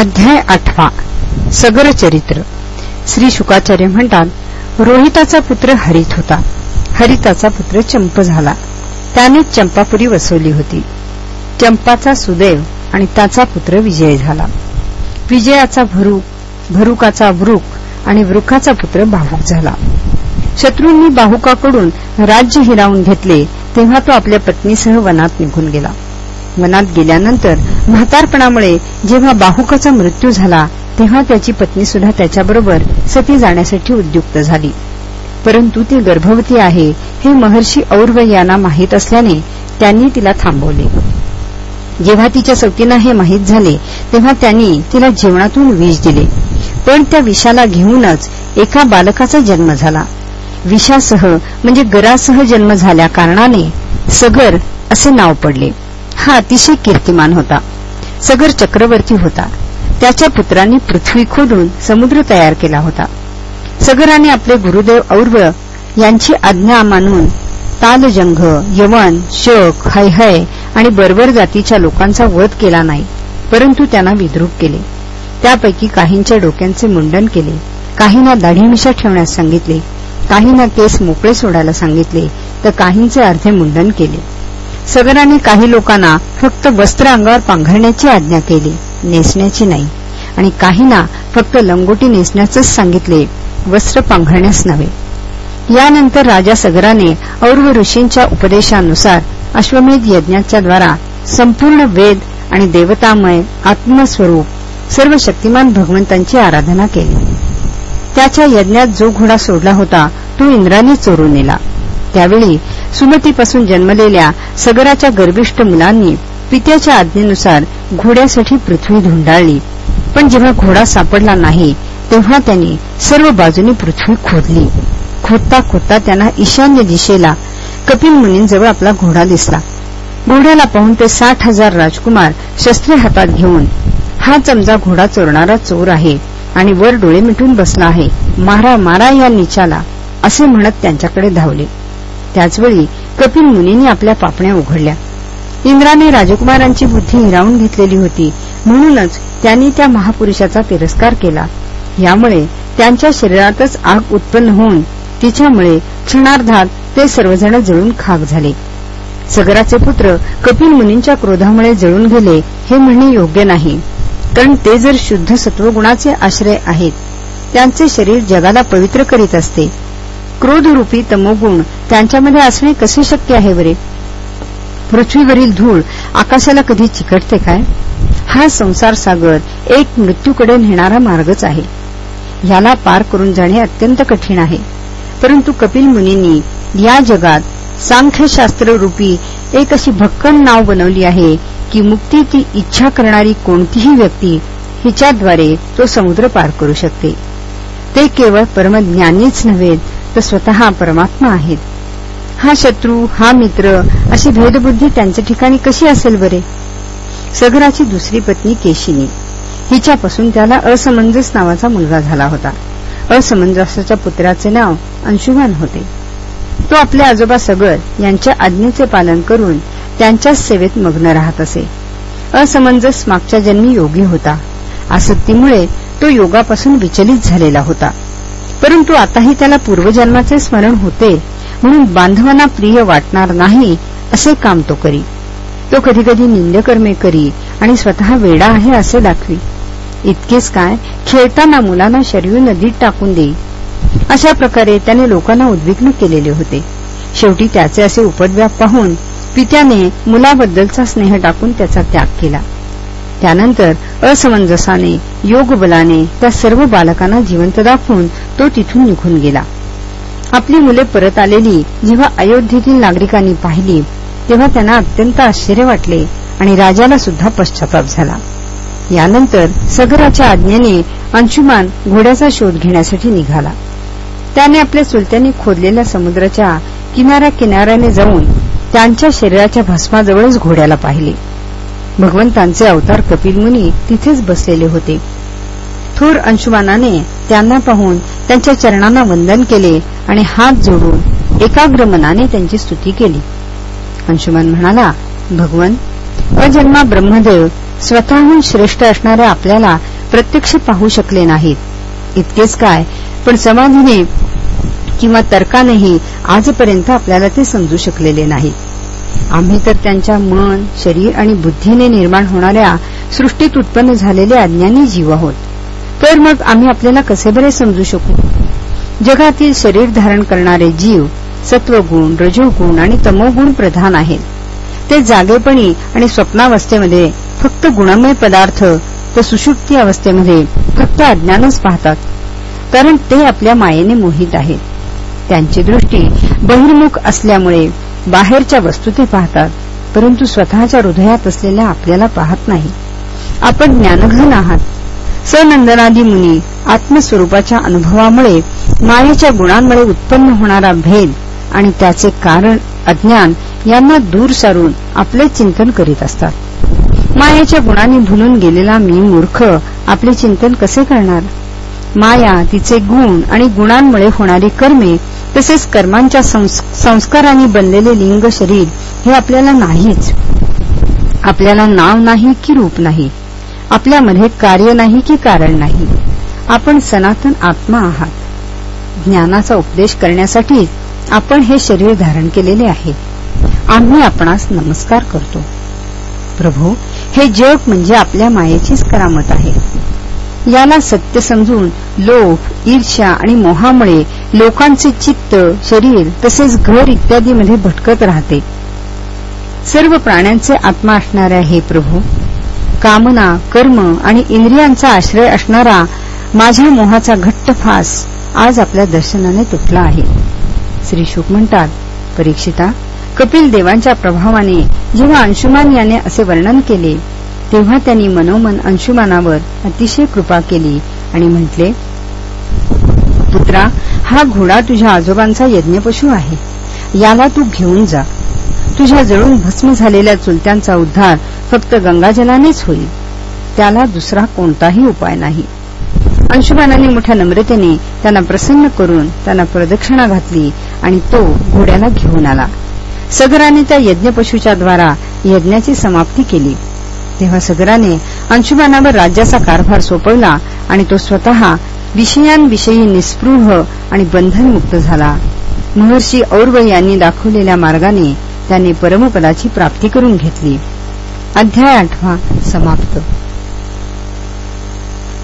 अध्याय आठवा. सगर चरित्र श्री शुकाचार्य म्हणतात रोहिताचा पुत्र हरित होता. हरिताचा पुत्र चंप झाला. त्याने चंपापुरी वसवली होती. चंपाचा सुदैव आणि त्याचा पुत्र विजय झाला. विजयाचा भरूक भरुकाचा वृक आणि वृकाचा पुत्र बाहुक झाला. शत्रूंनी बाहुकाकडून राज्य हिरावून घेतले तेव्हा तो आपल्या पत्नीसह वनात निघून गेला. वनात गेल्यानंतर म्हातारपणामुळे जेव्हा बाहुकाचा मृत्यू झाला तेव्हा त्याची पत्नी सुद्धा त्याच्याबरोबर सती जाण्यासाठी उद्युक्त झाली. परंतु ती गर्भवती आहे हे महर्षी और्व यांना माहीत असल्याने त्यांनी तिला थांबवले. जेव्हा तिच्या सवतींना हे माहीत झाले तेव्हा त्यांनी तिला जेवणातून विष दिले. पण त्या विषाला घेऊनच एका बालकाचा जन्म झाला. विषासह म्हणजे गरासह जन्म झाल्या कारणाने सगर असे नाव पडले. हा अतिशय कीर्तिमान होता. सगर चक्रवर्ती होता. त्याच्या पुत्रांनी पृथ्वी खोदून समुद्र तयार केला होता. सगराने आपले गुरुदेव और्व यांची आज्ञा मानून तालजंघ यवन शक हैहय आणि बर्बर जातीच्या लोकांचा वध केला नाही परंतु त्यांना विद्रूप केले. त्यापैकी काहींच्या डोक्यांचे मुंडन केले काहींना दाढीमिशा ठेवण्यास सांगितले काहींना केस मोकळे सोडायला सांगितले तर काहींचे अर्धे मुंडन केले. सगराने काही लोकांना फक्त वस्त्र अंगावर पांघरण्याची आज्ञा केली. नेसण्याची नाही. आणि काहींना फक्त लंगोटी नेसण्याचंच सांगितले वस्त्र पांघरण्यास नव्हे. यानंतर राजा सगराने और्व ऋषींच्या उपदेशानुसार अश्वमेध यज्ञाच्या द्वारा संपूर्ण वेद आणि देवतामय आत्मस्वरूप सर्व शक्तिमान भगवंतांची आराधना केली. त्याच्या यज्ञात जो घोडा सोडला होता तो इंद्राने चोरून नेला. त्यावेळी सुमतीपासून जन्मलेल्या सगराच्या गर्भिष्ठ मुलांनी पित्याच्या आज्ञेनुसार घोड्यासाठी पृथ्वी धुंडाळली. पण जेव्हा घोडा सापडला नाही तेव्हा त्यांनी सर्व बाजूनी पृथ्वी खोदली. खोदता खोदता त्यांना ईशान्य दिशेला कपिल मुनींजवळ आपला घोडा दिसला. घोड्याला पाहून ते साठ हजार राजकुमार शस्त्रे हातात घेऊन हा चमचा घोडा चोरणारा चोर आहे आणि वर डोळे मिटून बसला आहे. मारा मारा या निचाला असे म्हणत त्यांच्याकडे धावले. त्याचवेळी कपिल मुनींनी आपल्या पापण्या उघडल्या. इंद्राने राजकुमारांची बुद्धी हिरावून घेतलेली होती म्हणूनच त्यांनी त्या महापुरुषाचा तिरस्कार केला. यामुळे त्यांच्या शरीरातच आग उत्पन्न होऊन तिच्यामुळे क्षणार्धात ते सर्वजण जळून खाक झाले. सगराचे पुत्र कपिल मुनींच्या क्रोधामुळे जळून गेले हे म्हणणे योग्य नाही कारण ते जर शुद्ध सत्वगुणाचे आश्रय आहेत त्यांचे शरीर जगाला पवित्र करीत असते क्रोधरूपी तमोगुण त्यांच्यामध्ये असणे कसे शक्य आहे बरे? पृथ्वीवरील धूळ आकाशाला कधी चिकटते काय? हा संसार सागर एक मृत्यूकडे नेणारा मार्गच आहे. याला पार करून जाणे अत्यंत कठीण आहे. परंतु कपिल मुनींनी या जगात सांख्यशास्त्र रूपी एक अशी भक्कन नाव बनवली आहे की मुक्ती ती इच्छा करणारी कोणतीही व्यक्ती हिच्याद्वारे तो समुद्र पार करू शकते. ते केवळ परमज्ञानीच नव्हे तर स्वतः परमात्मा आहेत. हा शत्रू हा मित्र अशी भेदबुद्धी त्यांच्या ठिकाणी कशी असेल बरे? सगराची दुसरी पत्नी केशिनी. हिच्यापासून त्याला असमंजस नावाचा मुलगा झाला होता. असमंजसाच्या पुत्राचे नाव अंशुमान होते. तो आपले आजोबा सगर यांच्या आज्ञेचे पालन करून त्यांच्याच सेवेत मग्न राहत असे. असमंजस मागच्या जन्मी योगी होता. आसक्तीमुळे तो योगापासून विचलित झालेला होता. परंतु आताही त्याला पूर्वजन्माचे स्मरण होते म्हणून बांधवांना प्रिय वाटणार नाही असे काम तो करी. तो कधी कधी निंदकर्मे करी आणि स्वतः वेडा आहे असे दाखवी. इतकेच काय खेळताना मुलांना शरीर नदीत टाकून देई. अशा प्रकारे त्याने लोकांना उद्विग्न केलेले होते. शेवटी त्याचे असे उपद्व्याप पाहून पित्याने मुलाबद्दलचा स्नेह टाकून त्याचा त्याग केला. त्यानंतर असमंजसाने योगबलाने त्या सर्व बालकांना जिवंत दाखवून तो तिथून निघून गेला. आपली मुले परत आलेली जेव्हा अयोध्येतील नागरिकांनी पाहिली तेव्हा त्यांना अत्यंत आश्चर्य वाटले आणि राजाला सुद्धा पश्चाताप झाला. यानंतर सगराच्या आज्ञेने अंशुमान घोड्याचा शोध घेण्यासाठी निघाला. त्याने आपल्या चुलत्यांनी खोदलेल्या समुद्राच्या किनाऱ्या किनाऱ्याने जाऊन त्यांच्या शरीराच्या भस्माजवळच घोड्याला पाहिले. भगवंतांचे अवतार कपिल मुनी तिथेच बसलेले होते. थोर अंशुमानाने त्यांना पाहून त्यांच्या चरणांना वंदन केले आणि हात जोडून एकाग्र मनाने त्यांची स्तुती केली. अंशुमान म्हणाला भगवन अजन्मा ब्रह्मदेव स्वतःहून श्रेष्ठ असणाऱ्या आपल्याला प्रत्यक्ष पाहू शकले नाहीत. इतकेच काय पण समाधीने किंवा तर्कानेही आजपर्यंत आपल्याला ते समजू शकलेले नाही आम्ही तर त्यांच्या मन शरीर आणि बुद्धीने निर्माण होणाऱ्या सृष्टीत उत्पन्न झालेले अज्ञानी जीव आहोत. तर मग आम्ही आपल्याला कसे बरे समजू शकू? जगातील शरीर धारण करणारे जीव सत्वगुण रजोगुण आणि तमोगुण प्रधान आहेत. ते जागेपणी आणि स्वप्नावस्थेमध्ये फक्त गुणमय पदार्थ तर सुषुप्ती अवस्थेमध्ये फक्त अज्ञानच पाहतात कारण ते आपल्या मायेने मोहित आहेत. त्यांची दृष्टी बहिर्मुख असल्यामुळे बाहेरच्या वस्तू ते पाहतात परंतु स्वतःच्या हृदयात असलेल्या आपल्याला पाहत नाही. आपण ज्ञानघन आहात. सनंदनादी मुनी आत्मस्वरूपाच्या अनुभवामुळे मायेच्या गुणांमुळे उत्पन्न होणारा भेद आणि त्याचे कारण अज्ञान यांना दूर सारून आपले चिंतन करीत असतात. मायाच्या गुणांनी भुलून गेलेला मी मूर्ख आपले चिंतन कसे करणार? माया तिचे गुण आणि गुणांमुळे होणारी कर्मे तसेच कर्मांच्या संस्कारांनी बनलेले लिंग शरीर हे आपल्याला नाहीच. आपल्याला नाव नाही की रूप नाही. आपल्यामध्ये कार्य नाही की कारण नाही. आपण सनातन आत्मा आहात. ज्ञानाचा उपदेश करण्यासाठी आपण हे शरीर धारण केलेले आहे. आम्ही आपणास नमस्कार करतो. प्रभू हे जग म्हणजे आपल्या मायेचीच करामत आहे. याला सत्य समजून लोभ ईर्ष्या आणि मोहामुळे लोकांचे चित्त शरीर तसेच घर इत्यादीमध्ये भटकत राहते. सर्व प्राण्यांचे आत्मा असणाऱ्या हे प्रभू कामना कर्म आणि इंद्रियांचा आश्रय असणारा माझ्या मोहाचा घट्ट फास आज आपल्या दर्शनाने तुटला आहे. श्री शुक म्हणतात परीक्षिता कपिल देवांच्या प्रभावाने जेव्हा अंशुमान याने असे वर्णन केले तेव्हा त्यांनी मनोमन अंशुमानावर अतिशय कृपा केली आणि म्हटले पुत्रा हा घोडा तुझ्या आजोबांचा यज्ञपशू आहे. याला तू घेऊन जा. तुझ्या जळून भस्म झालेल्या चुलत्यांचा उद्धार फक्त गंगाजलानेच होईल. त्याला दुसरा कोणताही उपाय नाही. अंशुमानाने मोठ्या नम्रतेने त्यांना प्रसन्न करून त्यांना प्रदक्षिणा घातली आणि तो घोड्याला घेऊन आला. सगराने त्या यज्ञपशूच्या द्वारा यज्ञाची समाप्ती केली. तेव्हा सदराने अंशुमानावर राज्याचा कारभार सोपवला आणि तो स्वतः विषयांविषयी निस्पृह आणि बंधनमुक्त झाला. महर्षी और्व यांनी दाखवलेल्या मार्गाने त्याने परमपदाची प्राप्ती करून घेतली. अध्याय आठवा समाप्त.